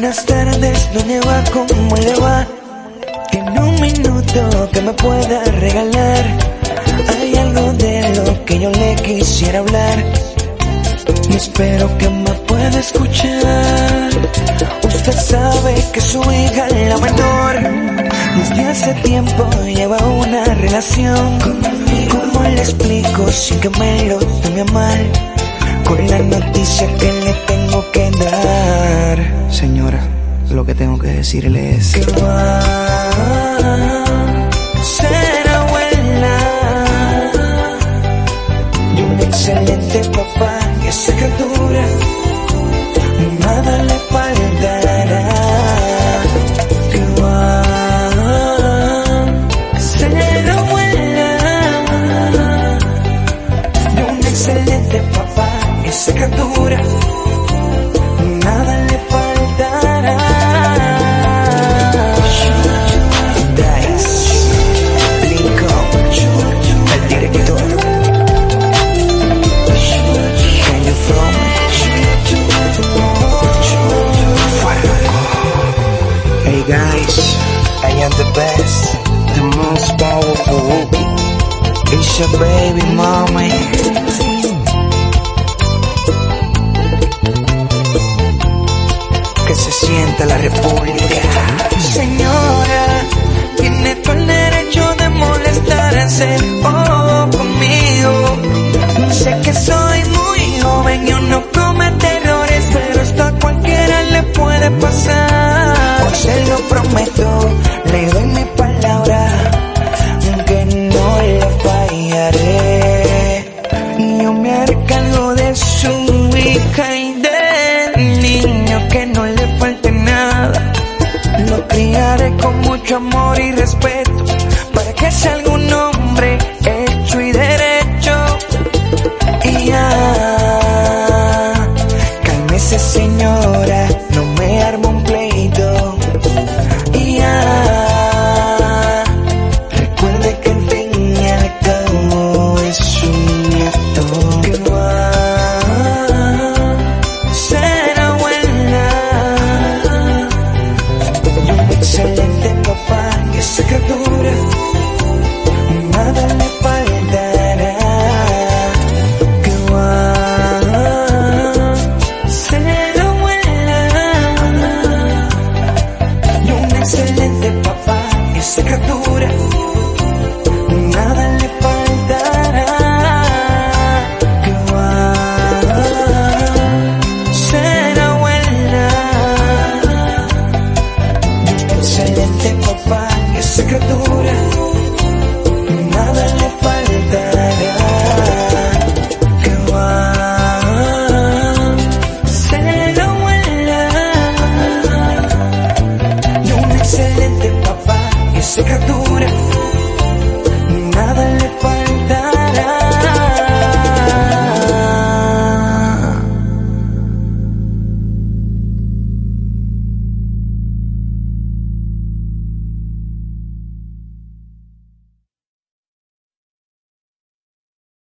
Buenas tardes, ¿dónde va? ¿Cómo le va? Tiene un minuto que me pueda regalar. Hay algo de lo que yo le quisiera hablar. Y espero que me pueda escuchar. Que su hija la menor. Desde hace tiempo lleva una relación. ¿Cómo le explico sin que me lo tome mal? Con la noticia que le tengo que dar. Señora, lo que tengo que decirle es que va a criatura nada le faltará Dice Lincoln el director Can you from Hey guys, I am the best presidente de la república. Señora, tiene todo el derecho de molestarse oh, conmigo. Sé que soy muy joven y uno comete errores, pero esto a cualquiera le puede pasar. Hoy se lo prometo, le doy mi palabra, que no le fallaré. Yo me encargo de su hija y respeto para que si algún hombre excelente papá, esa criatura, nada le faltará. Que va, se lo vuela. Y un excelente papá, esa criatura.